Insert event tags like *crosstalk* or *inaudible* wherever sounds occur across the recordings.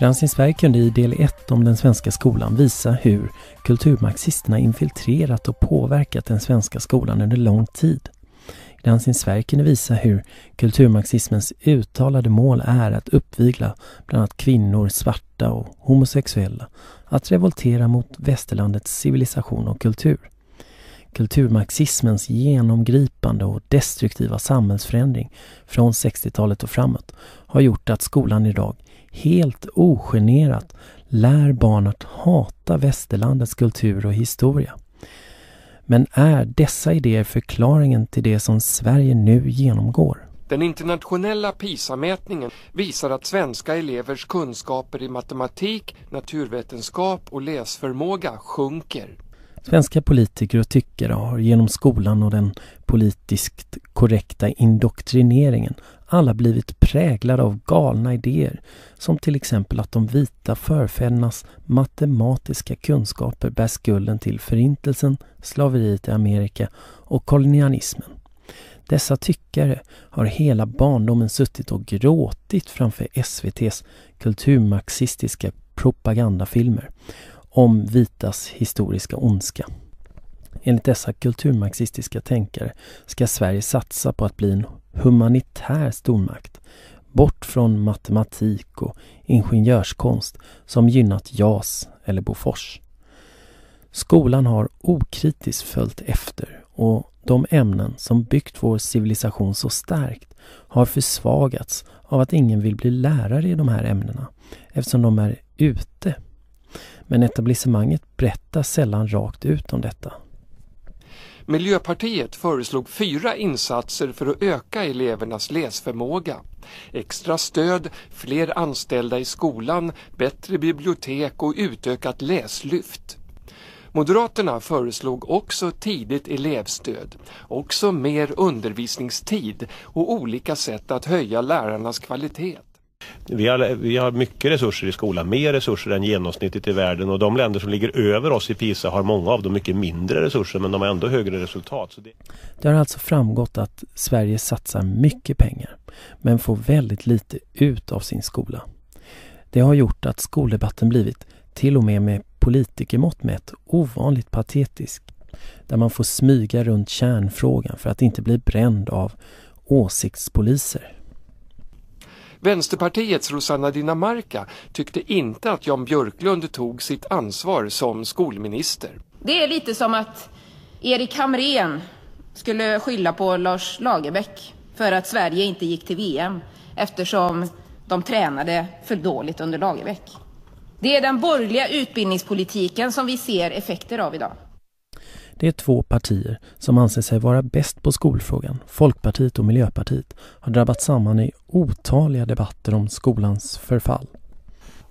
Granskningsverk kunde i del 1 om den svenska skolan visa hur kulturmarxisterna infiltrerat och påverkat den svenska skolan under lång tid. Granskningsverk kunde visa hur kulturmarxismens uttalade mål är att uppvigla bland annat kvinnor, svarta och homosexuella, att revoltera mot västerlandets civilisation och kultur. Kulturmarxismens genomgripande och destruktiva samhällsförändring från 60-talet och framåt har gjort att skolan idag helt ogenerat lär barn att hata västerlandets kultur och historia. Men är dessa idéer förklaringen till det som Sverige nu genomgår? Den internationella PISA-mätningen visar att svenska elevers kunskaper i matematik, naturvetenskap och läsförmåga sjunker. Svenska politiker och tyckare har genom skolan och den politiskt korrekta indoktrineringen alla blivit präglade av galna idéer som till exempel att de vita förfädernas matematiska kunskaper bär skulden till förintelsen, slaveriet i Amerika och kolonialismen. Dessa tyckare har hela barndomen suttit och gråtit framför SVTs kulturmarxistiska propagandafilmer om vitas historiska ondska. Enligt dessa kulturmarxistiska tänkare ska Sverige satsa på att bli en humanitär stormakt, bort från matematik och ingenjörskonst som gynnat JAS eller Bofors. Skolan har okritiskt följt efter och de ämnen som byggt vår civilisation så starkt har försvagats av att ingen vill bli lärare i de här ämnena eftersom de är ute. Men etablissemanget berättar sällan rakt ut om detta. Miljöpartiet föreslog fyra insatser för att öka elevernas läsförmåga. Extra stöd, fler anställda i skolan, bättre bibliotek och utökat läslyft. Moderaterna föreslog också tidigt elevstöd, också mer undervisningstid och olika sätt att höja lärarnas kvalitet. Vi har, vi har mycket resurser i skolan, mer resurser än genomsnittet i världen och de länder som ligger över oss i PISA har många av dem mycket mindre resurser men de har ändå högre resultat. Det... det har alltså framgått att Sverige satsar mycket pengar men får väldigt lite ut av sin skola. Det har gjort att skoldebatten blivit, till och med med politikermått mätt, ovanligt patetisk. Där man får smyga runt kärnfrågan för att inte bli bränd av åsiktspoliser. Vänsterpartiets Rosanna Dinamarca tyckte inte att Jan Björklund tog sitt ansvar som skolminister. Det är lite som att Erik Hamrén skulle skylla på Lars Lagerbäck för att Sverige inte gick till VM eftersom de tränade för dåligt under Lagerbäck. Det är den borgerliga utbildningspolitiken som vi ser effekter av idag. Det är två partier som anser sig vara bäst på skolfrågan, Folkpartiet och Miljöpartiet, har drabbat samman i otaliga debatter om skolans förfall.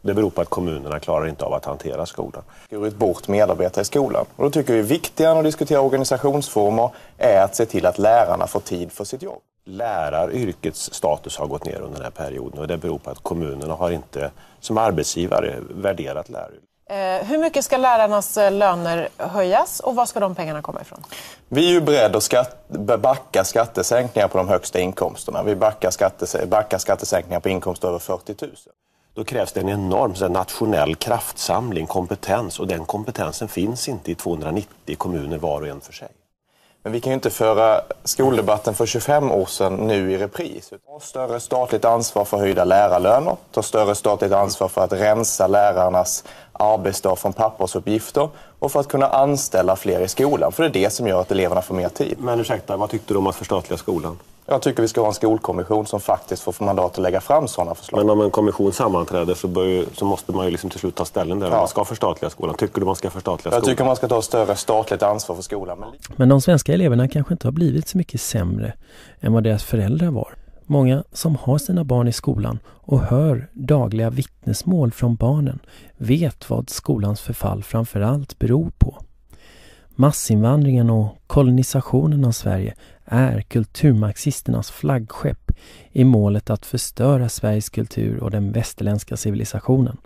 Det beror på att kommunerna klarar inte av att hantera skolan. Skurit bort medarbetare i skolan. Och då tycker vi viktigare än att diskutera organisationsformer är att se till att lärarna får tid för sitt jobb. Läraryrkets status har gått ner under den här perioden och det beror på att kommunerna har inte som arbetsgivare värderat läraryrket. Eh, hur mycket ska lärarnas eh, löner höjas och var ska de pengarna komma ifrån? Vi är ju beredda att skatt, backa skattesänkningar på de högsta inkomsterna. Vi backar, skattes, backar skattesänkningar på inkomster över 40 000. Då krävs det en enorm så nationell kraftsamling, kompetens och den kompetensen finns inte i 290 kommuner var och en för sig. Men vi kan ju inte föra skoldebatten för 25 år sedan nu i repris. Ta större statligt ansvar för höjda lärarlöner, ta större statligt ansvar för att rensa lärarnas arbetsdag från pappersuppgifter och för att kunna anställa fler i skolan. För det är det som gör att eleverna får mer tid. Men ursäkta, vad tyckte du om att förstatliga skolan? Jag tycker vi ska ha en skolkommission som faktiskt får mandat att lägga fram sådana förslag. Men om en kommission sammanträder så, ju, så måste man ju liksom till slut ta ställning där. Ja. Man ska förstatliga skolan. Tycker du man ska förstatliga skolan? Jag tycker man ska ta större statligt ansvar för skolan. Men... men de svenska eleverna kanske inte har blivit så mycket sämre än vad deras föräldrar var. Många som har sina barn i skolan och hör dagliga vittnesmål från barnen vet vad skolans förfall framför allt beror på. Massinvandringen och kolonisationen av Sverige är kulturmarxisternas flaggskepp i målet att förstöra Sveriges kultur och den västerländska civilisationen.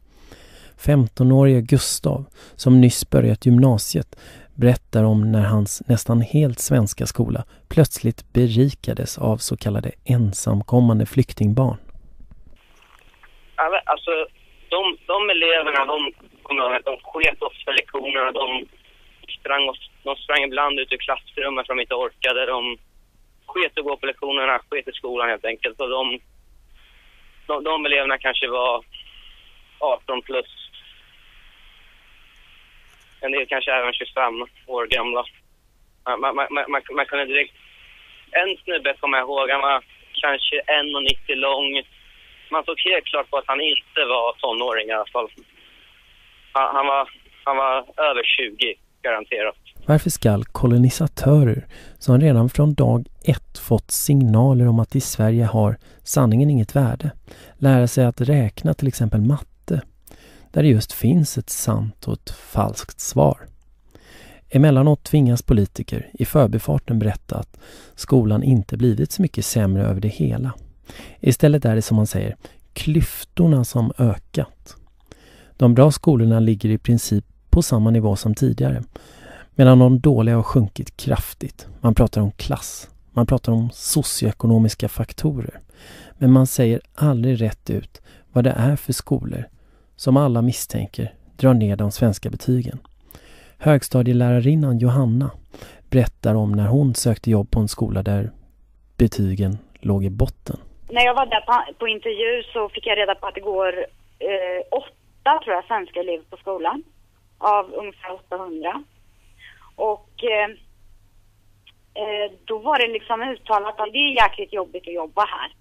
15-årige Gustav, som nyss börjat gymnasiet, berättar om när hans nästan helt svenska skola plötsligt berikades av så kallade ensamkommande flyktingbarn. Alltså, de, de eleverna, de, de sket oss för lektionerna. De sprang, oss, de sprang ibland ut ur klassrummet för att de inte orkade. De sket att gå på lektionerna, sket i skolan helt enkelt. Och de, de, de eleverna kanske var 18 plus. En del kanske även 25 år gamla. Man, man, man, man, man kunde direkt... En snubbe kommer jag ihåg, han var kanske 1,90 lång. Man såg helt klart på att han inte var tonåring i alla fall. Han, han, var, han var över 20, garanterat. Varför skall kolonisatörer, som redan från dag ett fått signaler om att i Sverige har sanningen inget värde, lära sig att räkna till exempel matte, där det just finns ett sant och ett falskt svar? Emellanåt tvingas politiker i förbifarten berätta att skolan inte blivit så mycket sämre över det hela. Istället är det som man säger klyftorna som ökat. De bra skolorna ligger i princip på samma nivå som tidigare medan de dåliga har sjunkit kraftigt. Man pratar om klass. Man pratar om socioekonomiska faktorer. Men man säger aldrig rätt ut vad det är för skolor som alla misstänker drar ner de svenska betygen. Högstadielärarinnan Johanna berättar om när hon sökte jobb på en skola där betygen låg i botten. När jag var där på, på intervju så fick jag reda på att det går eh, åtta, tror jag, svenska elever på skolan av ungefär 800. Och eh, eh, då var det liksom uttalat att det är jäkligt jobbigt att jobba här.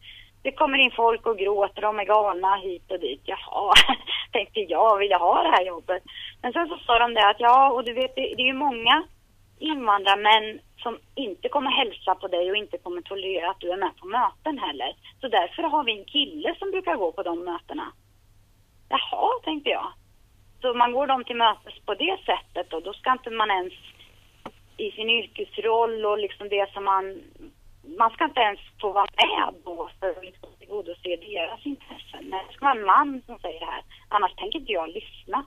Det kommer in folk och gråter, de är galna hit och dit. Jaha, *laughs* tänkte jag, vill jag ha det här jobbet? Men sen så sa de det att ja, och du vet, det, det är ju många invandrarmän som inte kommer hälsa på dig och inte kommer tolerera att du är med på möten heller. Så därför har vi en kille som brukar gå på de mötena. Jaha, tänkte jag. Så man går dem till mötes på det sättet och då ska inte man ens i sin yrkesroll och liksom det som man... Man ska inte ens få vara med då för att liksom tillgodose deras intressen. Men det ska vara en man som säger det här. Annars tänker inte jag lyssna.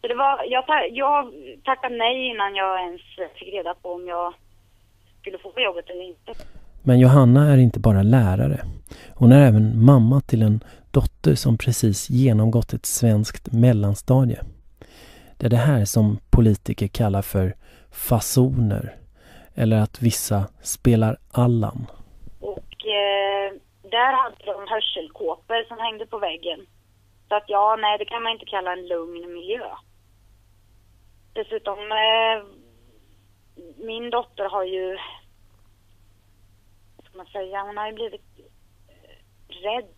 Så det var, jag, jag tackade nej innan jag ens fick reda på om jag skulle få jobbet eller inte. Men Johanna är inte bara lärare. Hon är även mamma till en dotter som precis genomgått ett svenskt mellanstadie. Det är det här som politiker kallar för fasoner eller att vissa spelar Allan. Och eh, där hade de hörselkåpor som hängde på väggen. Så att ja, nej, det kan man inte kalla en lugn miljö. Dessutom, eh, min dotter har ju, vad ska man säga, hon har ju blivit eh, rädd.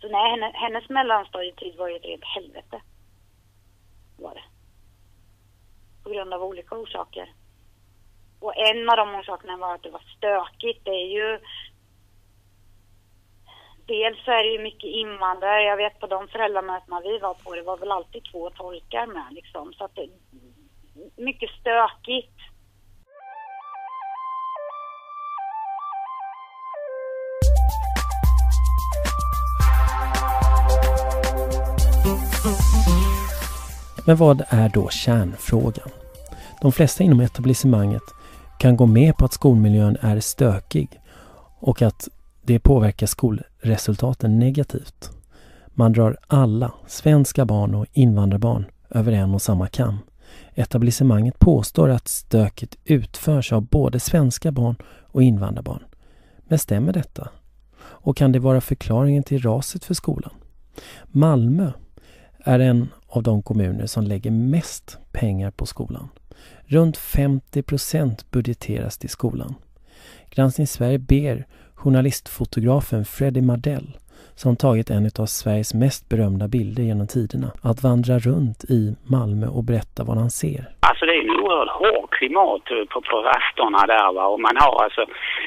Så nej, henne, hennes mellanstadietid var ju ett rent helvete. Var det på grund av olika orsaker. Och en av de orsakerna var att det var stökigt. Det är ju... Dels så är det ju mycket invandrare. Jag vet på de föräldramötena vi var på, det var väl alltid två tolkar med liksom. Så att det... Mycket stökigt. Men vad är då kärnfrågan? De flesta inom etablissemanget kan gå med på att skolmiljön är stökig och att det påverkar skolresultaten negativt. Man drar alla svenska barn och invandrarbarn över en och samma kam. Etablissemanget påstår att stöket utförs av både svenska barn och invandrarbarn. Men stämmer detta? Och kan det vara förklaringen till raset för skolan? Malmö är en av de kommuner som lägger mest pengar på skolan. Runt 50 procent budgeteras till skolan. Granskning Sverige ber journalistfotografen Freddie Mardell som tagit en av Sveriges mest berömda bilder genom tiderna att vandra runt i Malmö och berätta vad han ser. Alltså det är oerhört hård klimat på, på rasterna där va? och man har alltså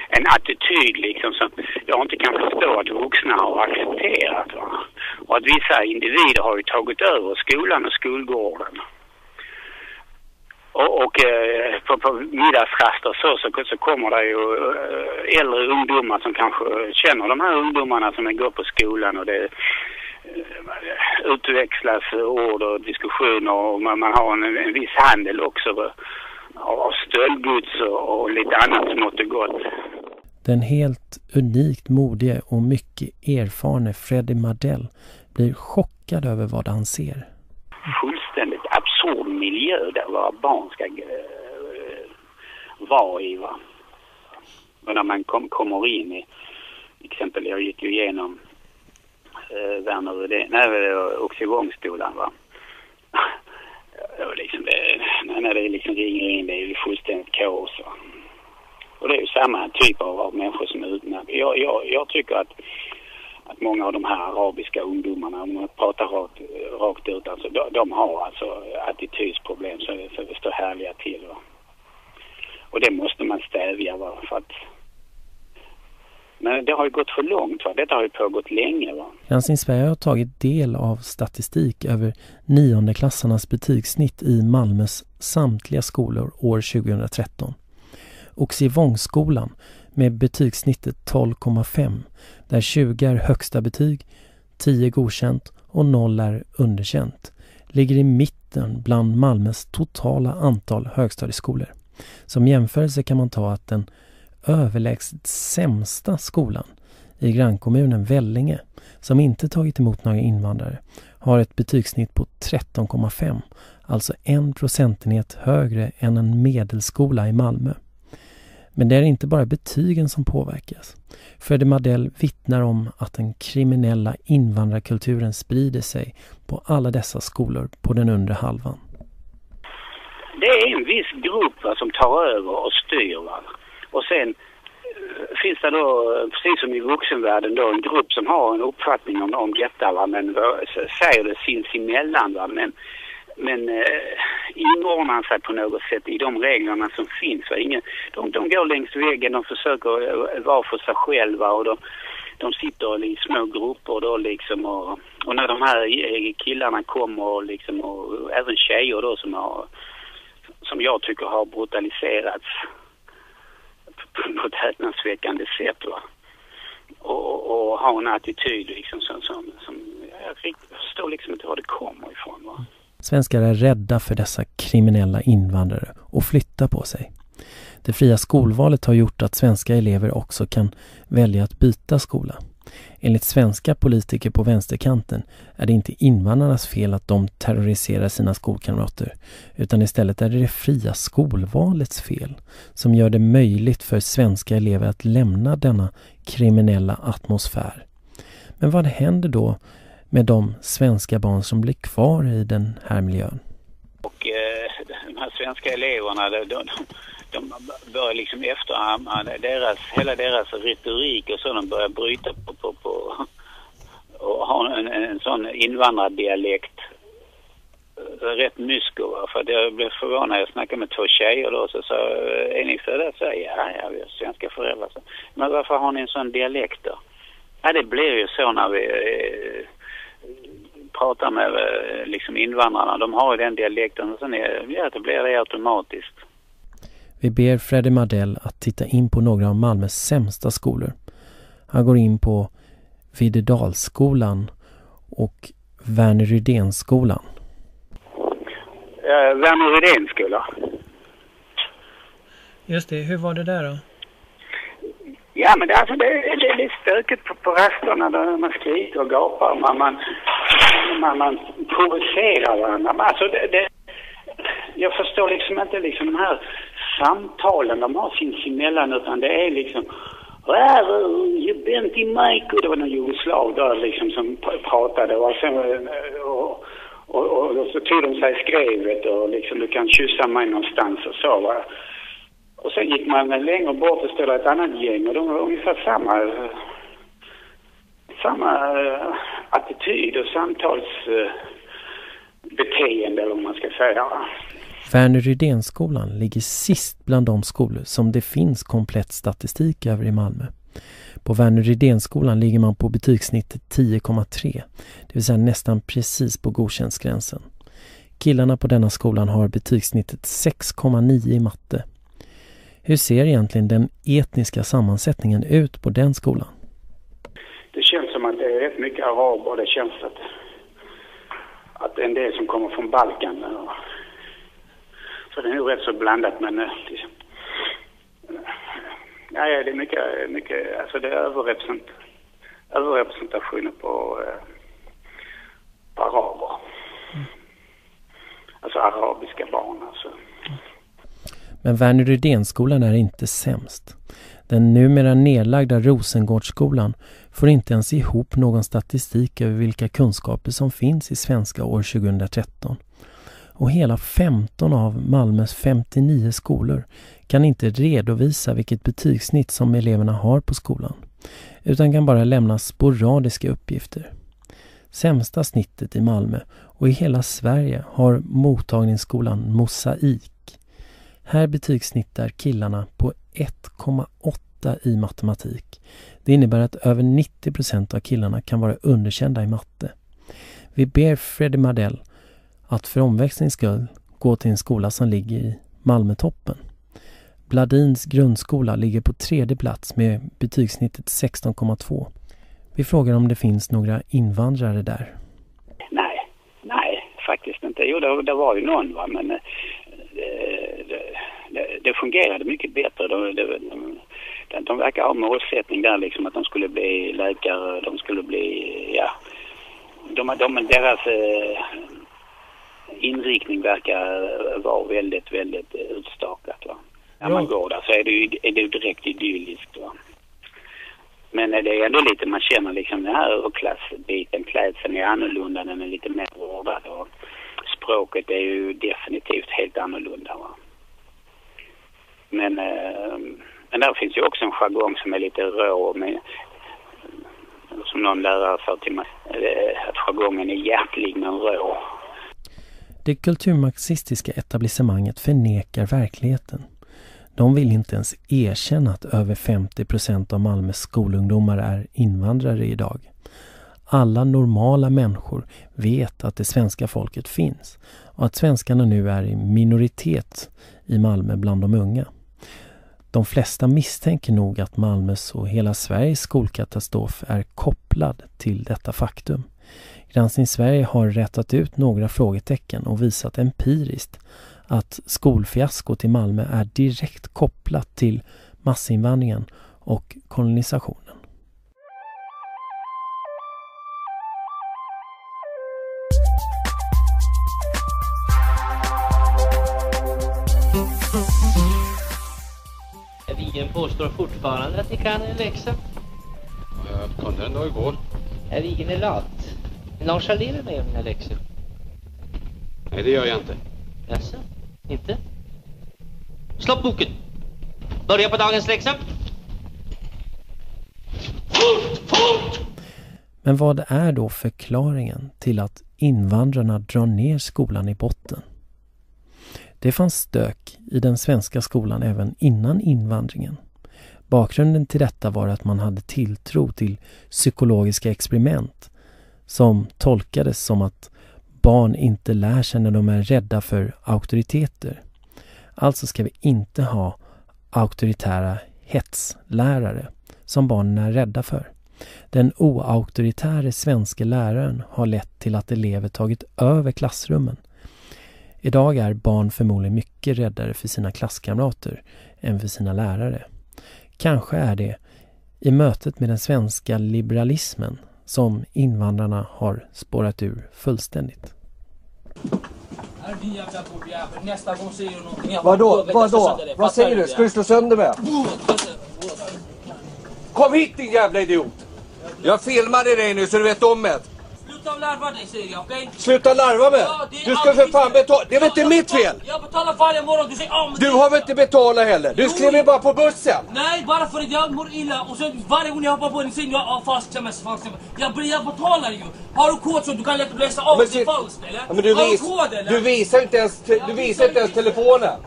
en attityd liksom som jag inte kan förstå att vuxna har accepterat. Va? Och att vissa individer har ju tagit över skolan och skolgården. Och, och eh, på, på middagsraster så, så, så kommer det ju eh, äldre ungdomar som kanske känner de här ungdomarna som går på skolan och det utväxlas ord och diskussioner och man, man har en, en viss handel också av stöldgods och, och lite annat smått och gott. Den helt unikt modige och mycket erfarne Freddie Mardell blir chockad över vad han ser. Fullständigt absurd miljö där våra barn ska uh, vara i. Va? Och när man kom, kommer in i, exempel jag gick ju igenom eh, Werner Rydén, nej Oxivångsskolan va. Och liksom det, när det liksom ringer in det är ju fullständigt kaos. Va? Och det är ju samma typ av, av människor som är utmärkta. Jag, jag, jag tycker att, att många av de här arabiska ungdomarna, om man pratar rakt, rakt ut, alltså, de, de har alltså attitydsproblem så det, så det står härliga till. Va? Och det måste man stävja va? för att men det har ju gått för långt. Va? Detta har ju pågått länge. Va? Granskning Sverige har tagit del av statistik över niondeklassarnas betygssnitt i Malmös samtliga skolor år 2013. Oxivångsskolan med betygssnittet 12,5 där 20 är högsta betyg, 10 godkänt och 0 är underkänt ligger i mitten bland Malmös totala antal högstadieskolor. Som jämförelse kan man ta att den överlägset sämsta skolan i grannkommunen Vellinge, som inte tagit emot några invandrare, har ett betygssnitt på 13,5, alltså en procentenhet högre än en medelskola i Malmö. Men det är inte bara betygen som påverkas. Fredde Madell vittnar om att den kriminella invandrarkulturen sprider sig på alla dessa skolor på den undre halvan. Det är en viss grupp va, som tar över och styr. Va? Och sen eh, finns det då, eh, precis som i vuxenvärlden, då, en grupp som har en uppfattning om, om detta, va? men eh, säger det sinsemellan. Va? Men men eh, inordnar sig på något sätt i de reglerna som finns. Va? Ingen, de, de går längs väggen, de försöker vara för sig själva och de, de sitter i små grupper då liksom och, och när de här killarna kommer och liksom och även tjejer då som har som jag tycker har brutaliserats på ett häpnadsväckande sätt va. Och, och ha en attityd liksom som, som, som jag förstår liksom inte var det kommer ifrån va. Svenskar är rädda för dessa kriminella invandrare och flyttar på sig. Det fria skolvalet har gjort att svenska elever också kan välja att byta skola. Enligt svenska politiker på vänsterkanten är det inte invandrarnas fel att de terroriserar sina skolkamrater utan istället är det det fria skolvalets fel som gör det möjligt för svenska elever att lämna denna kriminella atmosfär. Men vad händer då med de svenska barn som blir kvar i den här miljön. Och eh, de här svenska eleverna, de, de, de börjar liksom efterhamna deras, hela deras retorik och så, de börjar bryta på, på, på och ha en, en sån invandrardialekt eh, rätt mysko. Va? För jag blev förvånad. Jag snackade med två tjejer då. Så sa en av där så ja, ja, vi har svenska föräldrar. Men varför har ni en sån dialekt då? Ja, det blir ju så när vi eh, pratar med eh, liksom invandrarna, de har ju den dialekten och sen är, ja, det blir det automatiskt. Vi ber Freddy Mardell att titta in på några av Malmös sämsta skolor. Han går in på Videdalsskolan och Verner Rydénskolan. Uh, Verner Rydéns skola. Just det, hur var det där då? Ja, men det, alltså, det, det är lite stökigt på, på rasterna där man skriker och gapar. Man, man, man, man provocerar varandra. Alltså, det, det, jag förstår liksom inte liksom de här samtalen de har sinsemellan utan det är liksom äh, Jubent i Majko, det var någon jugoslav där liksom som pratade och sen eh, och, och, och, och så tog de sig skrevet och liksom du kan kyssa mig någonstans och så va. Och sen gick man längre bort och ställde ett annat gäng och de var ungefär samma samma eh, attityd och samtalsbeteende eh, eller vad man ska säga. Verner Rydénskolan ligger sist bland de skolor som det finns komplett statistik över i Malmö. På Verner Rydénskolan ligger man på betygssnittet 10,3, det vill säga nästan precis på godkänsgränsen. Killarna på denna skolan har betygssnittet 6,9 i matte hur ser egentligen den etniska sammansättningen ut på den skolan? Det känns som att det är rätt mycket araber. Det känns att, att det är en del som kommer från Balkan. Så det är nog rätt så blandat men eh, Ja, det är mycket, mycket alltså det är överrepresent, överrepresentationer på, eh, araber. Alltså arabiska barn alltså. Men Werner Rydénskolan är inte sämst. Den numera nedlagda Rosengårdsskolan får inte ens ihop någon statistik över vilka kunskaper som finns i svenska år 2013. Och hela 15 av Malmös 59 skolor kan inte redovisa vilket betygssnitt som eleverna har på skolan, utan kan bara lämna sporadiska uppgifter. Sämsta snittet i Malmö och i hela Sverige har mottagningsskolan Mosaik. Här betygssnittar killarna på 1,8 i matematik. Det innebär att över 90 procent av killarna kan vara underkända i matte. Vi ber Freddie Mardell att för omväxlings skull gå till en skola som ligger i Malmötoppen. Bladins grundskola ligger på tredje plats med betygssnittet 16,2. Vi frågar om det finns några invandrare där. Nej, nej faktiskt inte. Jo, det, det var ju någon va, men eh, det, det, det fungerade mycket bättre. De, de, de, de verkar ha målsättning där liksom att de skulle bli läkare, de skulle bli, ja. De, de, deras eh, inriktning verkar vara väldigt, väldigt utstakat va. När man går där så är det ju, är det ju direkt idylliskt va. Men det är ändå lite, man känner liksom den här överklassbiten, klädseln är annorlunda, den är lite mer vårdad och språket är ju definitivt helt annorlunda va. Men, eh, men där finns ju också en jargong som är lite rå med, som någon lärare sa till mig, eh, att jargongen är hjärtlig men rå. Det kulturmarxistiska etablissemanget förnekar verkligheten. De vill inte ens erkänna att över 50 procent av Malmös skolungdomar är invandrare idag. Alla normala människor vet att det svenska folket finns och att svenskarna nu är i minoritet i Malmö bland de unga. De flesta misstänker nog att Malmös och hela Sveriges skolkatastrof är kopplad till detta faktum. Granskning Sverige har rättat ut några frågetecken och visat empiriskt att skolfiaskot i Malmö är direkt kopplat till massinvandringen och kolonisationen. Vigen påstår fortfarande att ni kan en läxa. Jag kunde den då igår. Herr Vigen är lat. Nonchalerar mig mina läxor. Nej, det gör jag inte. Jaså? Inte? Slå upp boken. Börja på dagens läxa. Fort, fort! Men vad är då förklaringen till att invandrarna drar ner skolan i botten? Det fanns stök i den svenska skolan även innan invandringen. Bakgrunden till detta var att man hade tilltro till psykologiska experiment som tolkades som att barn inte lär sig när de är rädda för auktoriteter. Alltså ska vi inte ha auktoritära hetslärare som barnen är rädda för. Den oauktoritäre svenska läraren har lett till att elever tagit över klassrummen. Idag är barn förmodligen mycket räddare för sina klasskamrater än för sina lärare. Kanske är det i mötet med den svenska liberalismen som invandrarna har spårat ur fullständigt. Vadå? Vadå? Vad säger du? Ska du slå sönder mig? Kom hit din jävla idiot! Jag filmade dig nu så du vet om det. Sluta larva dig säger jag, okej? Sluta larva mig! Ja, Du ska för fan betala. Det är väl inte mitt fel? Jag betalar varje morgon, du säger ah, men Du har väl inte betalat heller? Du ju bara på bussen. Nej, bara för att jag mår illa och sen varje gång jag hoppar på en säng, jag har falskt sms, falskt sms. Jag, jag betalar ju. Har du kod så du kan läsa av, Men det är falskt eller? Men du, har vis, du kod eller? du visar inte ens, du visar inte ens telefonen.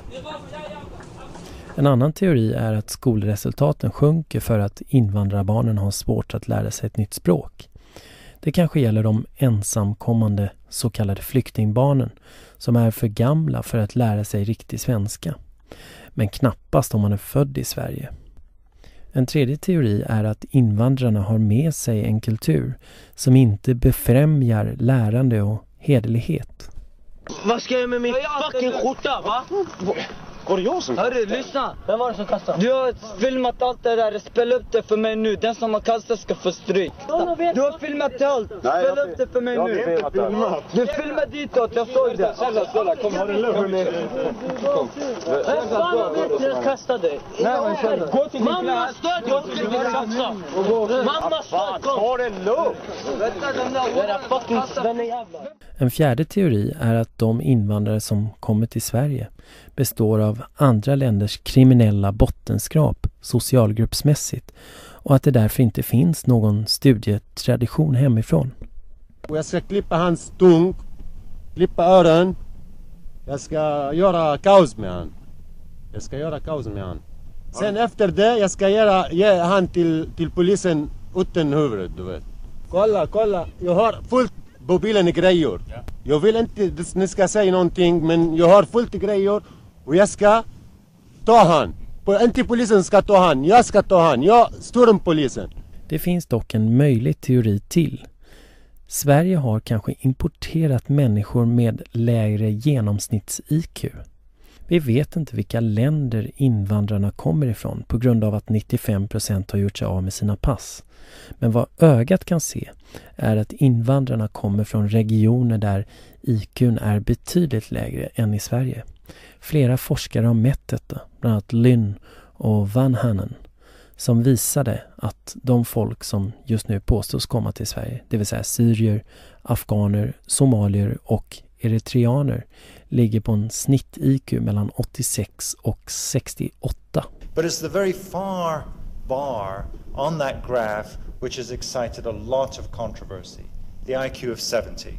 En annan teori är att skolresultaten sjunker för att invandrarbarnen har svårt att lära sig ett nytt språk. Det kanske gäller de ensamkommande så kallade flyktingbarnen som är för gamla för att lära sig riktig svenska. Men knappast om man är född i Sverige. En tredje teori är att invandrarna har med sig en kultur som inte befrämjar lärande och hederlighet. Vad ska jag med min fucking skjorta va? Var det jag som Hörru, lyssna! Vem var det som kastade? Du har filmat allt det där, spela upp det för mig nu. Den som har kastat ska få stryk. Du har filmat allt, spela upp det för mig har nu. inte filmat. Du filmade ditåt, jag såg det. Snälla, snälla, kom, ha det lugnt. Kom. Vem fan vet jag kastade? Nej men snälla. Gå till din Mamma Gå jag vilja klass. satsa. Mamma stöd, kom! Ta det lugnt. En fjärde teori är att de invandrare som kommer till Sverige består av andra länders kriminella bottenskrap socialgruppsmässigt och att det därför inte finns någon studietradition hemifrån. Och jag ska klippa hans tung, klippa öron. Jag ska göra kaos med han. Jag ska göra kaos med han. Sen efter det, jag ska göra, ge han till, till polisen utan huvudet, du vet. Kolla, kolla. Jag har fullt på bilen i grejer. Jag vill inte att ni ska säga någonting, men jag har fullt i grejer. Och jag ska ta han. Inte polisen ska ta han, jag ska ta han. Jag står polisen. Det finns dock en möjlig teori till. Sverige har kanske importerat människor med lägre genomsnitts-IQ. Vi vet inte vilka länder invandrarna kommer ifrån på grund av att 95 procent har gjort sig av med sina pass. Men vad ögat kan se är att invandrarna kommer från regioner där IQn är betydligt lägre än i Sverige. Flera forskare har mätt detta, bland annat Lynn och Van Hanen, som visade att de folk som just nu påstås komma till Sverige, det vill säga syrier, afghaner, somalier och eritreaner, ligger på en snitt-IQ mellan 86 och 68. But it's the very far bar on that graph which has excited a lot of controversy the IQ of 70.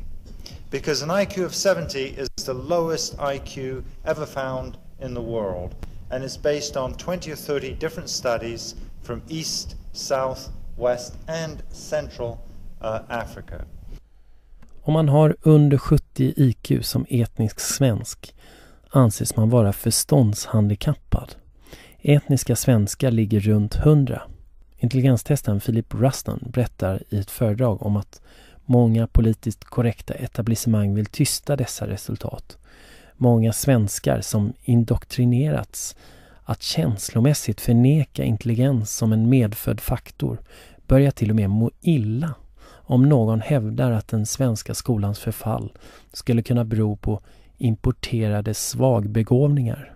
Because an IQ of 70 is the lowest IQ ever found in the world, and is based on 20 or 30 different studies from East, South, West, and Central uh, Africa. Om man har under 70 IQ som etnisk svensk anses man vara förståndshandikappad. Etniska svenskar ligger runt 100. Intelligenstestaren Philip Ruston berättar i ett föredrag om att många politiskt korrekta etablissemang vill tysta dessa resultat. Många svenskar som indoktrinerats att känslomässigt förneka intelligens som en medfödd faktor börjar till och med må illa om någon hävdar att den svenska skolans förfall skulle kunna bero på importerade svagbegåvningar.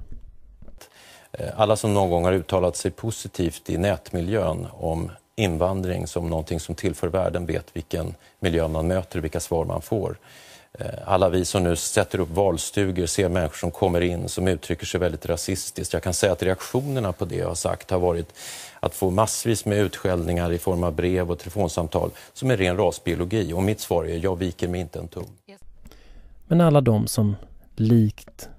Eh, alla som någon gång har uttalat sig positivt i nätmiljön om invandring som någonting som tillför världen vet vilken miljö man möter, vilka svar man får. Eh, alla vi som nu sätter upp valstugor ser människor som kommer in som uttrycker sig väldigt rasistiskt. Jag kan säga att reaktionerna på det jag har sagt har varit att få massvis med utskällningar i form av brev och telefonsamtal som är ren rasbiologi. Och mitt svar är jag viker mig inte en tum. Men alla de som likt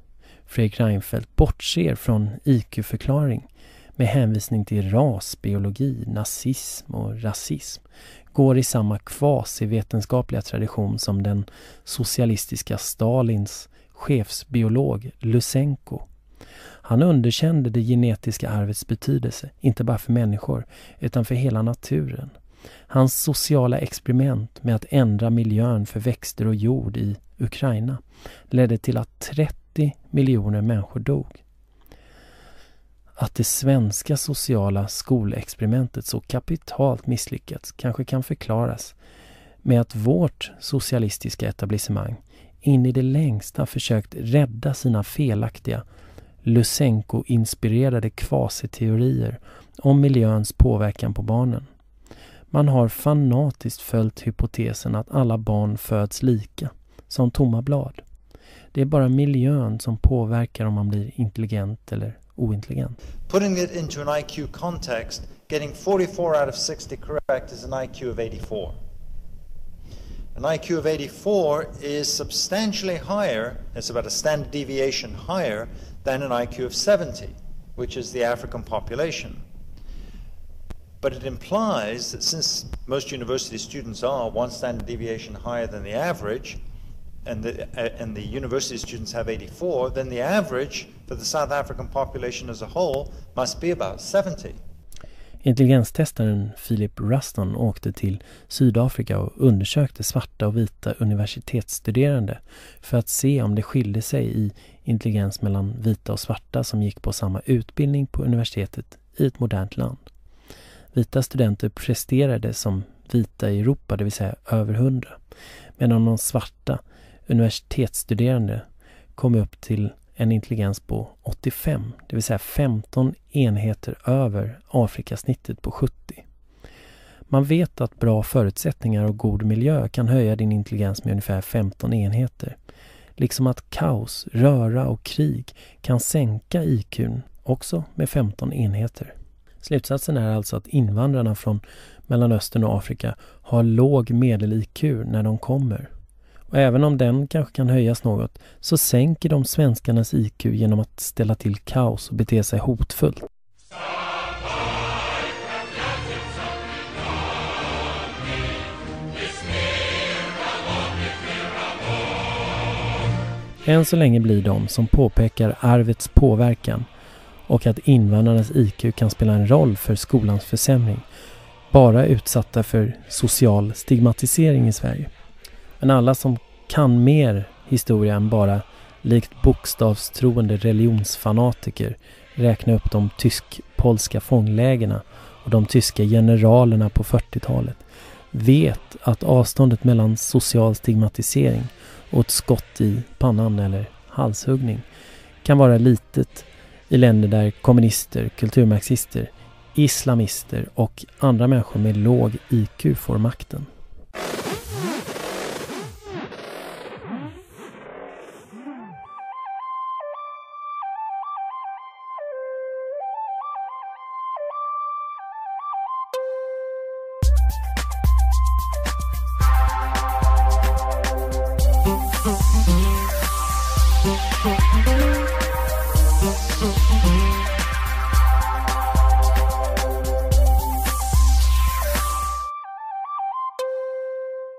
Fredrik Reinfeldt bortser från IQ-förklaring med hänvisning till rasbiologi, nazism och rasism går i samma kvasivetenskapliga tradition som den socialistiska Stalins chefsbiolog Lusenko. Han underkände det genetiska arvets betydelse, inte bara för människor, utan för hela naturen. Hans sociala experiment med att ändra miljön för växter och jord i Ukraina ledde till att 30 miljoner människor dog. Att det svenska sociala skolexperimentet så kapitalt misslyckats kanske kan förklaras med att vårt socialistiska etablissemang in i det längsta försökt rädda sina felaktiga Lusenko-inspirerade kvasiteorier om miljöns påverkan på barnen. Man har fanatiskt följt hypotesen att alla barn föds lika, som tomma blad. Det är bara miljön som påverkar om man blir intelligent eller ointelligent. Putting it into an IQ context, getting 44 out of 60 correct is an IQ of 84. An IQ of 84 is substantially higher, it's about a standard deviation higher than an IQ of 70, which is the African population. But it implies that since most university students are one standard deviation higher than the average, and the, uh, and the university students have 84, then the average that the South African population as a whole must be about 70. Intelligenstestaren Philip Ruston åkte till Sydafrika och undersökte svarta och vita universitetsstuderande för att se om det skilde sig i intelligens mellan vita och svarta som gick på samma utbildning på universitetet i ett modernt land. Vita studenter presterade som vita i Europa, det vill säga över 100, medan de svarta universitetsstuderande kom upp till en intelligens på 85, det vill säga 15 enheter över Afrikasnittet på 70. Man vet att bra förutsättningar och god miljö kan höja din intelligens med ungefär 15 enheter. Liksom att kaos, röra och krig kan sänka IQn också med 15 enheter. Slutsatsen är alltså att invandrarna från Mellanöstern och Afrika har låg medel-IQ när de kommer. Och även om den kanske kan höjas något så sänker de svenskarnas IQ genom att ställa till kaos och bete sig hotfullt. Än så länge blir de som påpekar arvets påverkan och att invandrarnas IQ kan spela en roll för skolans försämring bara utsatta för social stigmatisering i Sverige. Men alla som kan mer historia än bara likt bokstavstroende religionsfanatiker räkna upp de tysk-polska fånglägena och de tyska generalerna på 40-talet vet att avståndet mellan social stigmatisering och ett skott i pannan eller halshuggning kan vara litet i länder där kommunister, kulturmarxister, islamister och andra människor med låg IQ får makten.